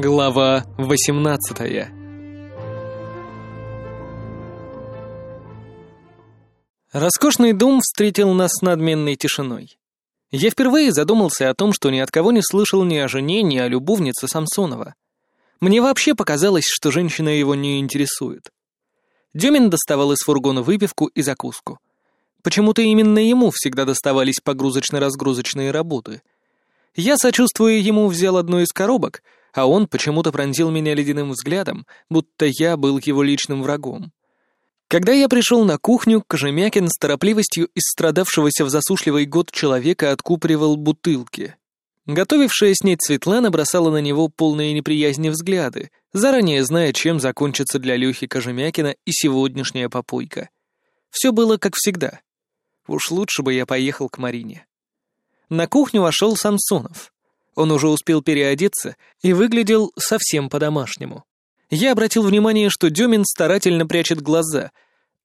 Глава 18 Роскошный дом встретил нас с надменной тишиной. Я впервые задумался о том, что ни от кого не слышал ни о жене, ни о любовнице Самсонова. Мне вообще показалось, что женщина его не интересует. Демин доставал из фургона выпивку и закуску. Почему-то именно ему всегда доставались погрузочно-разгрузочные работы. Я, сочувствуя ему, взял одну из коробок — а он почему-то пронзил меня ледяным взглядом, будто я был его личным врагом. Когда я пришел на кухню, Кожемякин с торопливостью истрадавшегося в засушливый год человека откупоривал бутылки. Готовившая снять Светлана бросала на него полные неприязни взгляды, заранее зная, чем закончится для Лехи Кожемякина и сегодняшняя попойка. Все было как всегда. Уж лучше бы я поехал к Марине. На кухню вошел Самсонов. Он уже успел переодеться и выглядел совсем по-домашнему. Я обратил внимание, что Демин старательно прячет глаза,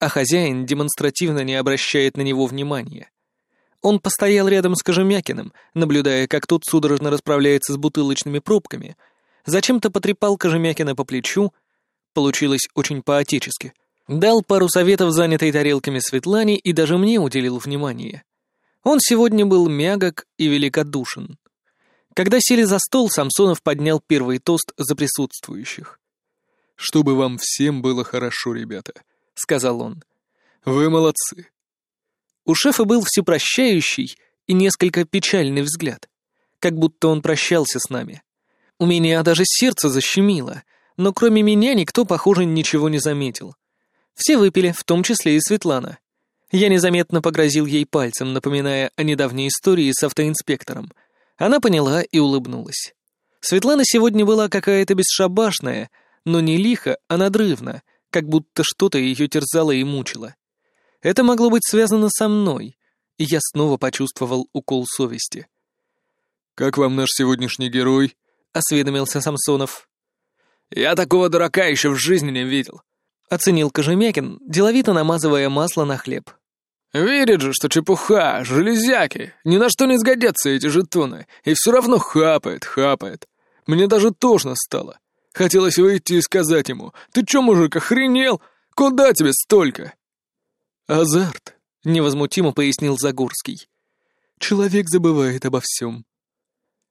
а хозяин демонстративно не обращает на него внимания. Он постоял рядом с Кожемякиным, наблюдая, как тот судорожно расправляется с бутылочными пробками, зачем-то потрепал Кожемякина по плечу, получилось очень по-отечески, дал пару советов занятой тарелками Светлане и даже мне уделил внимание. Он сегодня был мягок и великодушен. Когда сели за стол, Самсонов поднял первый тост за присутствующих. «Чтобы вам всем было хорошо, ребята», — сказал он. «Вы молодцы». У шефа был всепрощающий и несколько печальный взгляд, как будто он прощался с нами. У меня даже сердце защемило, но кроме меня никто, похоже, ничего не заметил. Все выпили, в том числе и Светлана. Я незаметно погрозил ей пальцем, напоминая о недавней истории с автоинспектором — она поняла и улыбнулась. Светлана сегодня была какая-то бесшабашная, но не лихо, а надрывно, как будто что-то ее терзало и мучило. Это могло быть связано со мной, и я снова почувствовал укол совести. «Как вам наш сегодняшний герой?» — осведомился Самсонов. «Я такого дурака еще в жизни не видел», — оценил Кожемякин, деловито намазывая масло на хлеб. Верит же, что чепуха, железяки, ни на что не сгодятся эти жетоны, и все равно хапает, хапает. Мне даже тошно стало. Хотелось выйти и сказать ему, «Ты че, мужик, охренел? Куда тебе столько?» «Азарт», — невозмутимо пояснил Загорский. «Человек забывает обо всем».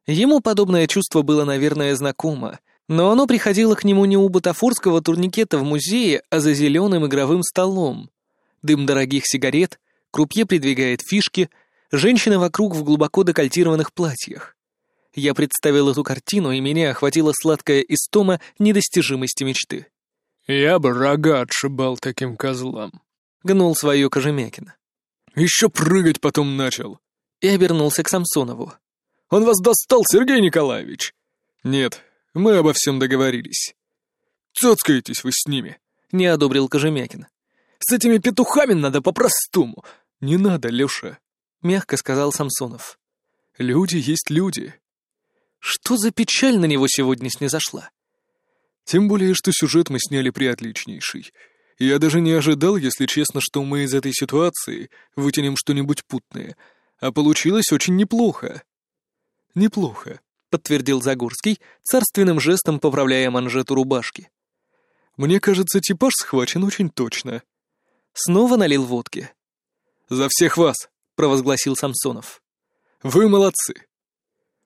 Ему подобное чувство было, наверное, знакомо, но оно приходило к нему не у бутафорского турникета в музее, а за зеленым игровым столом. Дым дорогих сигарет, Крупье придвигает фишки, женщины вокруг в глубоко декольтированных платьях. Я представил эту картину, и меня охватила сладкая истома недостижимости мечты. «Я бы рога отшибал таким козлам», — гнул свое Кожемякина. «Еще прыгать потом начал». И обернулся к Самсонову. «Он вас достал, Сергей Николаевич!» «Нет, мы обо всем договорились». «Цоцкаетесь вы с ними», — не одобрил Кожемякин. «С этими петухами надо по-простому. «Не надо, Лёша», — мягко сказал Самсонов. «Люди есть люди». Что за печаль на него сегодня снизошла? Тем более, что сюжет мы сняли приотличнейший. Я даже не ожидал, если честно, что мы из этой ситуации вытянем что-нибудь путное. А получилось очень неплохо. Неплохо, подтвердил Загорский, царственным жестом поправляя манжету рубашки. Мне кажется, типаж схвачен очень точно. Снова налил водки. «За всех вас!» — провозгласил Самсонов. «Вы молодцы!»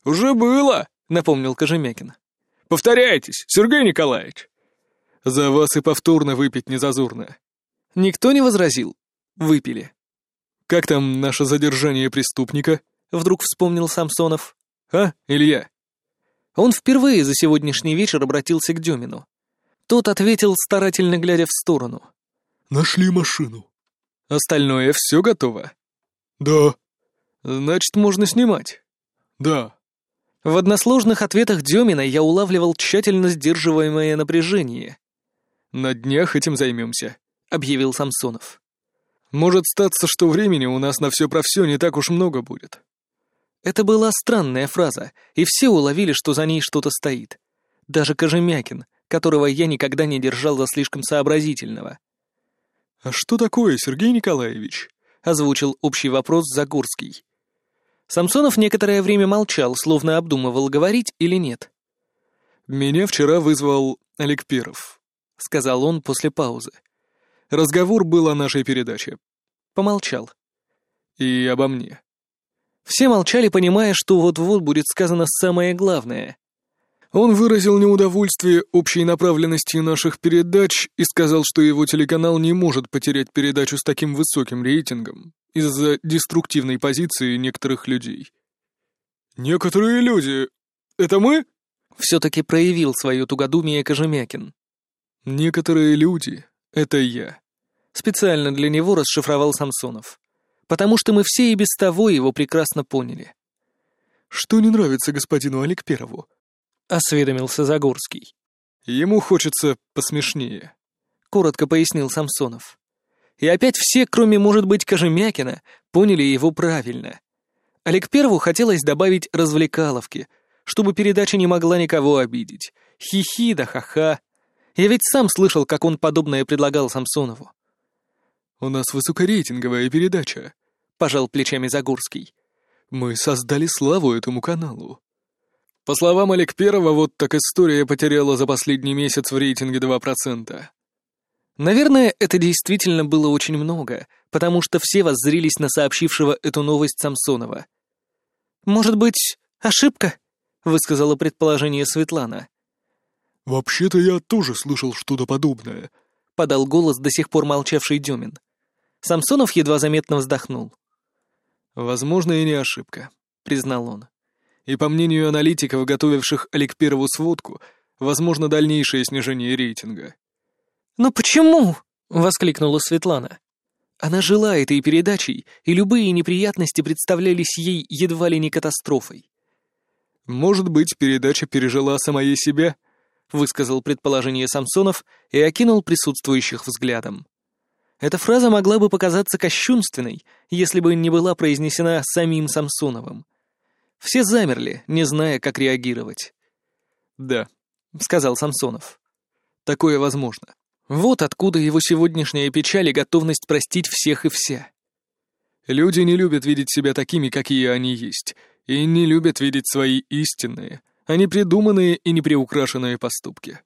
«Уже было!» — напомнил Кожемякин. «Повторяйтесь, Сергей Николаевич!» «За вас и повторно выпить незазорно!» Никто не возразил. Выпили. «Как там наше задержание преступника?» — вдруг вспомнил Самсонов. «А, Илья?» Он впервые за сегодняшний вечер обратился к Демину. Тот ответил, старательно глядя в сторону. «Нашли машину». Остальное все готово? Да. Значит, можно снимать? Да. В односложных ответах Демина я улавливал тщательно сдерживаемое напряжение. «На днях этим займемся», — объявил Самсонов. «Может статься, что времени у нас на все про все не так уж много будет». Это была странная фраза, и все уловили, что за ней что-то стоит. Даже Кожемякин, которого я никогда не держал за слишком сообразительного. «А что такое, Сергей Николаевич?» — озвучил общий вопрос Загорский. Самсонов некоторое время молчал, словно обдумывал, говорить или нет. «Меня вчера вызвал Олег Перов», — сказал он после паузы. «Разговор был о нашей передаче». Помолчал. «И обо мне». Все молчали, понимая, что вот-вот будет сказано самое главное. Он выразил неудовольствие общей направленностью наших передач и сказал, что его телеканал не может потерять передачу с таким высоким рейтингом из-за деструктивной позиции некоторых людей. «Некоторые люди... Это мы?» Все-таки проявил свое тугодумие Кожемякин. «Некоторые люди — это я», — специально для него расшифровал Самсонов. «Потому что мы все и без того его прекрасно поняли». «Что не нравится господину Аликперову?» — осведомился Загорский. «Ему хочется посмешнее», — коротко пояснил Самсонов. И опять все, кроме, может быть, Кожемякина, поняли его правильно. Олег Перву хотелось добавить развлекаловки, чтобы передача не могла никого обидеть. Хи-хи да ха-ха. Я ведь сам слышал, как он подобное предлагал Самсонову. «У нас высокорейтинговая передача», — пожал плечами Загорский. «Мы создали славу этому каналу. По словам Олег Первого, вот так история потеряла за последний месяц в рейтинге 2%. Наверное, это действительно было очень много, потому что все воззрились на сообщившего эту новость Самсонова. «Может быть, ошибка?» — высказала предположение Светлана. «Вообще-то я тоже слышал что-то подобное», — подал голос до сих пор молчавший Демин. Самсонов едва заметно вздохнул. «Возможно, и не ошибка», — признал он. И по мнению аналитиков, готовивших Олег Первую сводку, возможно дальнейшее снижение рейтинга. «Но почему?» — воскликнула Светлана. Она жила этой передачей, и любые неприятности представлялись ей едва ли не катастрофой. «Может быть, передача пережила самое себя?» — высказал предположение Самсонов и окинул присутствующих взглядом. Эта фраза могла бы показаться кощунственной, если бы не была произнесена самим Самсоновым. Все замерли, не зная, как реагировать. «Да», — сказал Самсонов. «Такое возможно. Вот откуда его сегодняшняя печаль и готовность простить всех и вся. Люди не любят видеть себя такими, какие они есть, и не любят видеть свои истинные, а не придуманные и неприукрашенные поступки.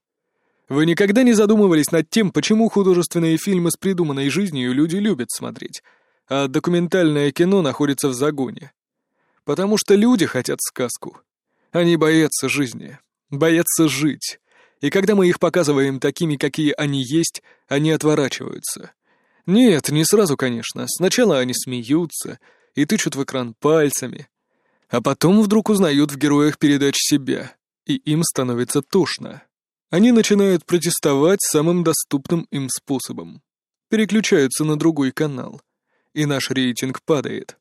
Вы никогда не задумывались над тем, почему художественные фильмы с придуманной жизнью люди любят смотреть, а документальное кино находится в загоне? Потому что люди хотят сказку. Они боятся жизни, боятся жить. И когда мы их показываем такими, какие они есть, они отворачиваются. Нет, не сразу, конечно. Сначала они смеются и тычут в экран пальцами. А потом вдруг узнают в героях передач себя, и им становится тошно. Они начинают протестовать самым доступным им способом. Переключаются на другой канал. И наш рейтинг падает.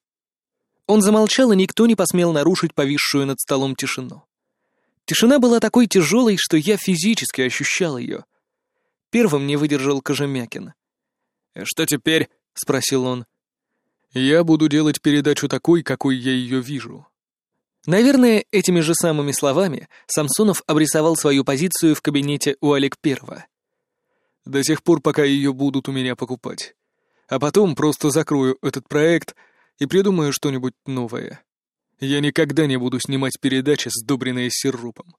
Он замолчал, и никто не посмел нарушить повисшую над столом тишину. Тишина была такой тяжелой, что я физически ощущал ее. Первым не выдержал Кожемякин. «Э, «Что теперь?» — спросил он. «Я буду делать передачу такой, какой я ее вижу». Наверное, этими же самыми словами Самсонов обрисовал свою позицию в кабинете у Олег Первого. «До тех пор, пока ее будут у меня покупать. А потом просто закрою этот проект — и придумаю что-нибудь новое. Я никогда не буду снимать передачи, сдобренные сиропом.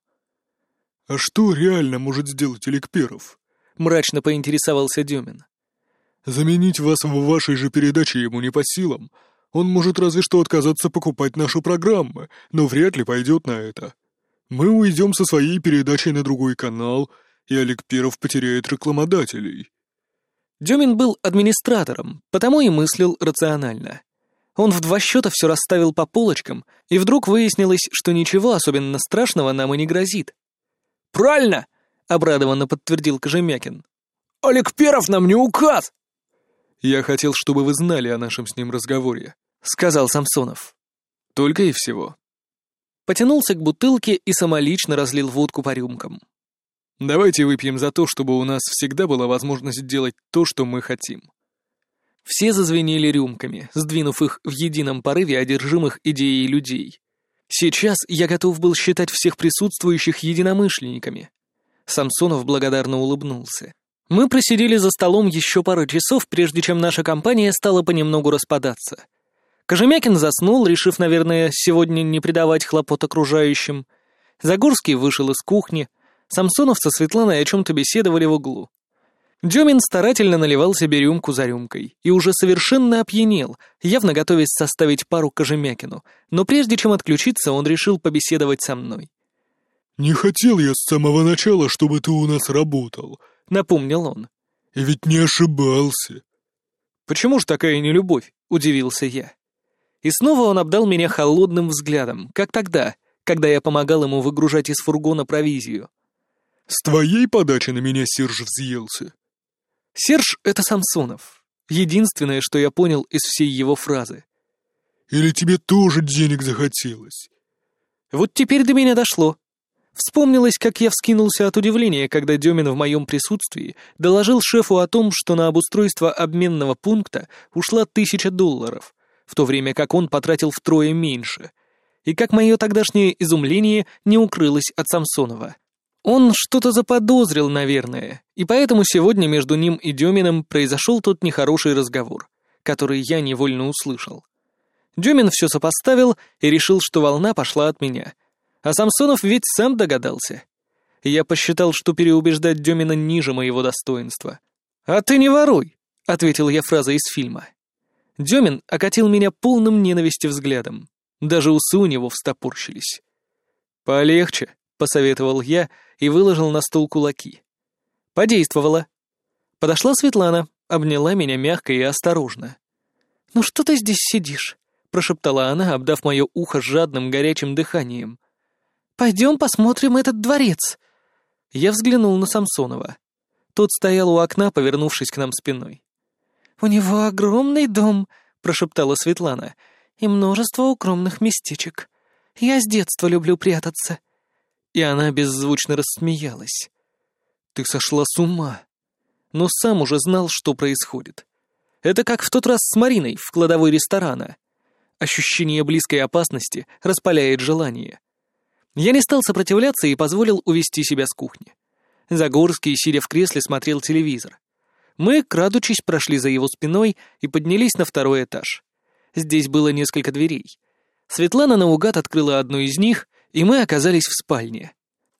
«А что реально может сделать Эликперов?» — мрачно поинтересовался Демин. «Заменить вас в вашей же передаче ему не по силам. Он может разве что отказаться покупать наши программы, но вряд ли пойдет на это. Мы уйдем со своей передачей на другой канал, и Олег Перов потеряет рекламодателей». Демин был администратором, потому и мыслил рационально. Он в два счета все расставил по полочкам, и вдруг выяснилось, что ничего особенно страшного нам и не грозит. «Правильно!» — обрадованно подтвердил Кожемякин. «Олег Перов нам не указ!» «Я хотел, чтобы вы знали о нашем с ним разговоре», — сказал Самсонов. «Только и всего». Потянулся к бутылке и самолично разлил водку по рюмкам. «Давайте выпьем за то, чтобы у нас всегда была возможность делать то, что мы хотим». Все зазвенели рюмками, сдвинув их в едином порыве одержимых идеей людей. Сейчас я готов был считать всех присутствующих единомышленниками. Самсонов благодарно улыбнулся. Мы просидели за столом еще пару часов, прежде чем наша компания стала понемногу распадаться. Кожемякин заснул, решив, наверное, сегодня не придавать хлопот окружающим. Загорский вышел из кухни, Самсонов со Светланой о чем-то беседовали в углу. Демин старательно наливал себе рюмку за рюмкой и уже совершенно опьянел, явно готовясь составить пару Кожемякину, но прежде чем отключиться, он решил побеседовать со мной. «Не хотел я с самого начала, чтобы ты у нас работал», — напомнил он. «И ведь не ошибался». «Почему ж такая нелюбовь?» — удивился я. И снова он обдал меня холодным взглядом, как тогда, когда я помогал ему выгружать из фургона провизию. «С твоей подачи на меня Серж взъелся?» Серж — это Самсонов. Единственное, что я понял из всей его фразы. «Или тебе тоже денег захотелось?» Вот теперь до меня дошло. Вспомнилось, как я вскинулся от удивления, когда Демин в моем присутствии доложил шефу о том, что на обустройство обменного пункта ушла тысяча долларов, в то время как он потратил втрое меньше, и как мое тогдашнее изумление не укрылось от Самсонова. Он что-то заподозрил, наверное, и поэтому сегодня между ним и Деминым произошел тот нехороший разговор, который я невольно услышал. Демин все сопоставил и решил, что волна пошла от меня. А Самсонов ведь сам догадался. Я посчитал, что переубеждать Демина ниже моего достоинства. «А ты не воруй», — ответил я фразой из фильма. Демин окатил меня полным ненависти взглядом. Даже усы у него встопорщились. «Полегче», — посоветовал я и выложил на стол кулаки. Подействовало. Подошла Светлана, обняла меня мягко и осторожно. «Ну что ты здесь сидишь?» — прошептала она, обдав мое ухо жадным горячим дыханием. «Пойдем посмотрим этот дворец». Я взглянул на Самсонова. Тот стоял у окна, повернувшись к нам спиной. «У него огромный дом», — прошептала Светлана, — «и множество укромных местечек. Я с детства люблю прятаться». И она беззвучно рассмеялась. Ты сошла с ума. Но сам уже знал, что происходит. Это как в тот раз с Мариной в кладовой ресторана. Ощущение близкой опасности распаляет желание. Я не стал сопротивляться и позволил увести себя с кухни. Загорский, сидя в кресле, смотрел телевизор. Мы, крадучись, прошли за его спиной и поднялись на второй этаж. Здесь было несколько дверей. Светлана наугад открыла одну из них, и мы оказались в спальне.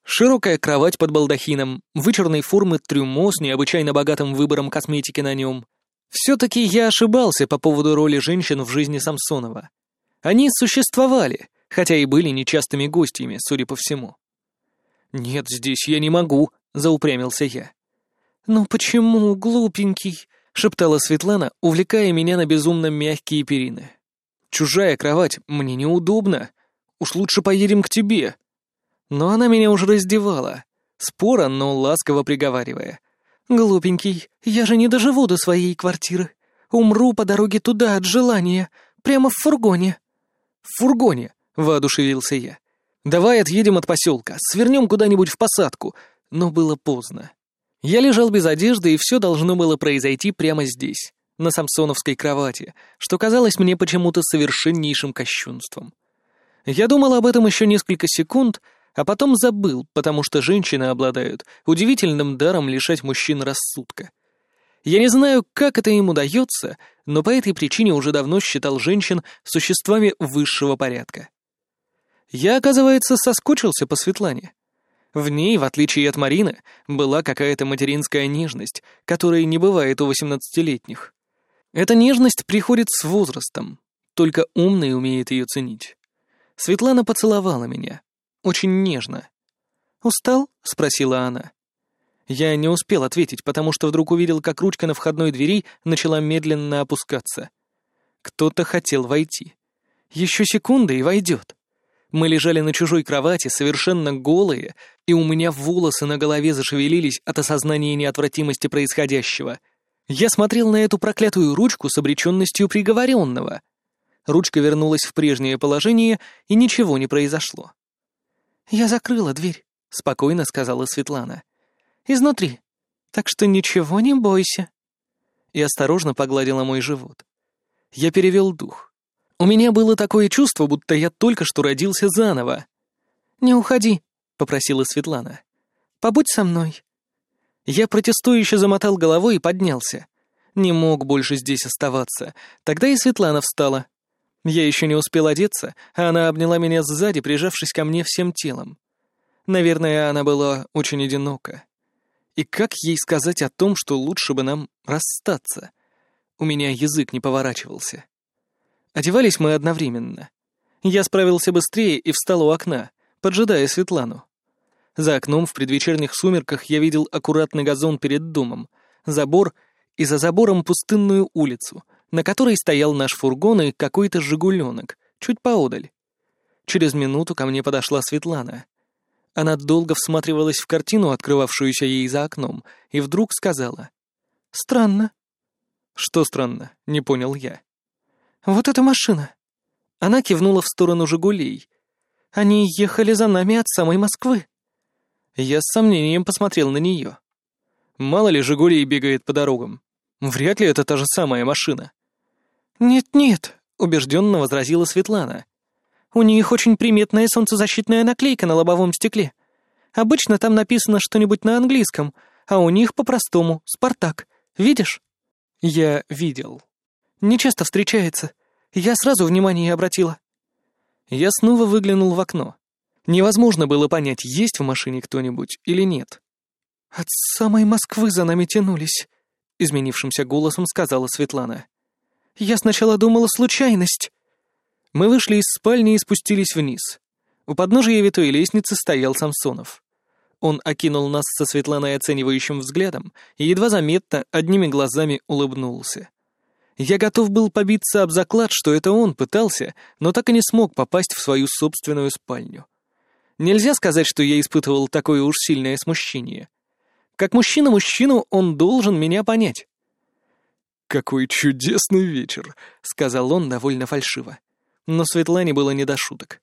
Широкая кровать под балдахином, вычурной формы трюмо с необычайно богатым выбором косметики на нем. Все-таки я ошибался по поводу роли женщин в жизни Самсонова. Они существовали, хотя и были нечастыми гостями, судя по всему. «Нет, здесь я не могу», — заупрямился я. «Ну почему, глупенький?» — шептала Светлана, увлекая меня на безумно мягкие перины. «Чужая кровать, мне неудобно. Уж лучше поедем к тебе», но она меня уже раздевала, споро, но ласково приговаривая. «Глупенький, я же не доживу до своей квартиры. Умру по дороге туда от желания, прямо в фургоне». «В фургоне?» — воодушевился я. «Давай отъедем от поселка, свернем куда-нибудь в посадку». Но было поздно. Я лежал без одежды, и все должно было произойти прямо здесь, на самсоновской кровати, что казалось мне почему-то совершеннейшим кощунством. Я думал об этом еще несколько секунд, а потом забыл, потому что женщины обладают удивительным даром лишать мужчин рассудка. Я не знаю, как это им удается, но по этой причине уже давно считал женщин существами высшего порядка. Я, оказывается, соскучился по Светлане. В ней, в отличие от Марины, была какая-то материнская нежность, которой не бывает у восемнадцатилетних. Эта нежность приходит с возрастом, только умный умеет ее ценить. Светлана поцеловала меня, очень нежно. «Устал?» — спросила она. Я не успел ответить, потому что вдруг увидел, как ручка на входной двери начала медленно опускаться. Кто-то хотел войти. Еще секунда и войдет. Мы лежали на чужой кровати, совершенно голые, и у меня волосы на голове зашевелились от осознания неотвратимости происходящего. Я смотрел на эту проклятую ручку с обреченностью приговоренного. Ручка вернулась в прежнее положение, и ничего не произошло. «Я закрыла дверь», — спокойно сказала Светлана. «Изнутри. Так что ничего не бойся». И осторожно погладила мой живот. Я перевел дух. У меня было такое чувство, будто я только что родился заново. «Не уходи», — попросила Светлана. «Побудь со мной». Я протестующе замотал головой и поднялся. Не мог больше здесь оставаться. Тогда и Светлана встала. Я еще не успел одеться, а она обняла меня сзади, прижавшись ко мне всем телом. Наверное, она была очень одинока. И как ей сказать о том, что лучше бы нам расстаться? У меня язык не поворачивался. Одевались мы одновременно. Я справился быстрее и встал у окна, поджидая Светлану. За окном в предвечерних сумерках я видел аккуратный газон перед домом, забор и за забором пустынную улицу, на которой стоял наш фургон и какой-то «Жигуленок», чуть поодаль. Через минуту ко мне подошла Светлана. Она долго всматривалась в картину, открывавшуюся ей за окном, и вдруг сказала. «Странно». «Что странно?» — не понял я. «Вот эта машина». Она кивнула в сторону «Жигулей». «Они ехали за нами от самой Москвы». Я с сомнением посмотрел на нее. Мало ли «Жигулей» бегает по дорогам. Вряд ли это та же самая машина. «Нет-нет», — убежденно возразила Светлана. У них очень приметная солнцезащитная наклейка на лобовом стекле. Обычно там написано что-нибудь на английском, а у них по-простому «Спартак». Видишь?» «Я видел. Не часто встречается. Я сразу внимание обратила». Я снова выглянул в окно. Невозможно было понять, есть в машине кто-нибудь или нет. «От самой Москвы за нами тянулись», — изменившимся голосом сказала Светлана. «Я сначала думала случайность». Мы вышли из спальни и спустились вниз. У подножия витой лестницы стоял Самсонов. Он окинул нас со Светланой оценивающим взглядом и едва заметно одними глазами улыбнулся. Я готов был побиться об заклад, что это он пытался, но так и не смог попасть в свою собственную спальню. Нельзя сказать, что я испытывал такое уж сильное смущение. Как мужчина мужчину, он должен меня понять. «Какой чудесный вечер», — сказал он довольно фальшиво но Светлане было не до шуток.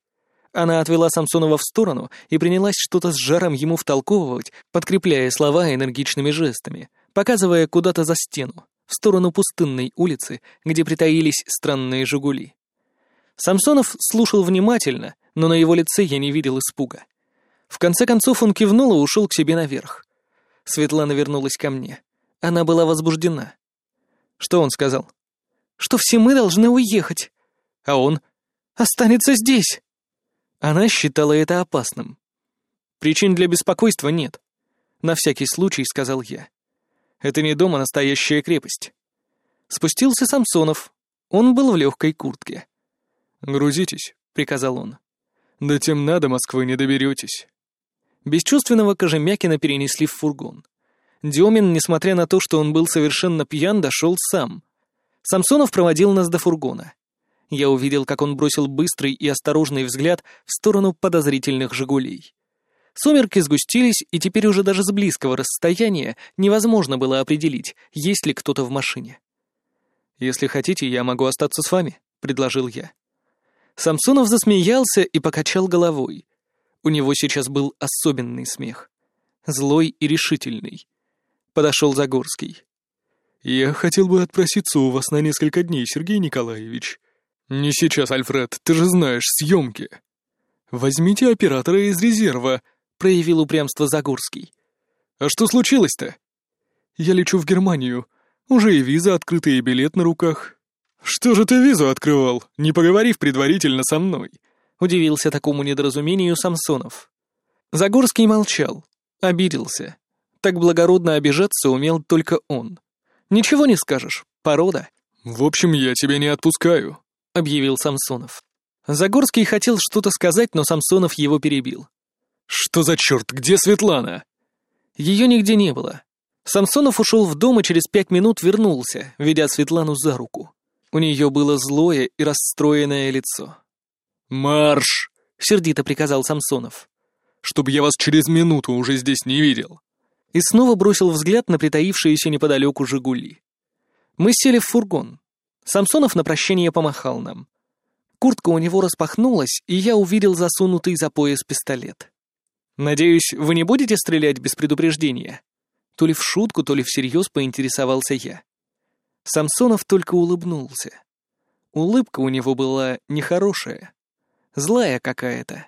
Она отвела Самсонова в сторону и принялась что-то с жаром ему втолковывать, подкрепляя слова энергичными жестами, показывая куда-то за стену, в сторону пустынной улицы, где притаились странные «Жигули». Самсонов слушал внимательно, но на его лице я не видел испуга. В конце концов он кивнул и ушел к себе наверх. Светлана вернулась ко мне. Она была возбуждена. Что он сказал? «Что все мы должны уехать». А он? останется здесь!» Она считала это опасным. «Причин для беспокойства нет. На всякий случай», — сказал я. «Это не дом, а настоящая крепость». Спустился Самсонов. Он был в легкой куртке. «Грузитесь», — приказал он. «Да тем надо Москвы не доберетесь». Бесчувственного Кожемякина перенесли в фургон. Демин, несмотря на то, что он был совершенно пьян, дошел сам. Самсонов проводил нас до фургона я увидел, как он бросил быстрый и осторожный взгляд в сторону подозрительных «Жигулей». Сумерки сгустились, и теперь уже даже с близкого расстояния невозможно было определить, есть ли кто-то в машине. «Если хотите, я могу остаться с вами», — предложил я. Самсонов засмеялся и покачал головой. У него сейчас был особенный смех. Злой и решительный. Подошел Загорский. «Я хотел бы отпроситься у вас на несколько дней, Сергей Николаевич», «Не сейчас, Альфред, ты же знаешь, съемки». «Возьмите оператора из резерва», — проявил упрямство Загорский. «А что случилось-то?» «Я лечу в Германию. Уже и виза открыта, и билет на руках». «Что же ты визу открывал, не поговорив предварительно со мной?» — удивился такому недоразумению Самсонов. Загорский молчал, обиделся. Так благородно обижаться умел только он. Ничего не скажешь, порода. «В общем, я тебя не отпускаю», объявил Самсонов. Загорский хотел что-то сказать, но Самсонов его перебил. «Что за черт? Где Светлана?» Ее нигде не было. Самсонов ушел в дом и через пять минут вернулся, ведя Светлану за руку. У нее было злое и расстроенное лицо. «Марш!» — сердито приказал Самсонов. «Чтоб я вас через минуту уже здесь не видел!» И снова бросил взгляд на притаившиеся неподалеку «Жигули». Мы сели в фургон. Самсонов на прощание помахал нам. Куртка у него распахнулась, и я увидел засунутый за пояс пистолет. «Надеюсь, вы не будете стрелять без предупреждения?» То ли в шутку, то ли всерьез поинтересовался я. Самсонов только улыбнулся. Улыбка у него была нехорошая, злая какая-то.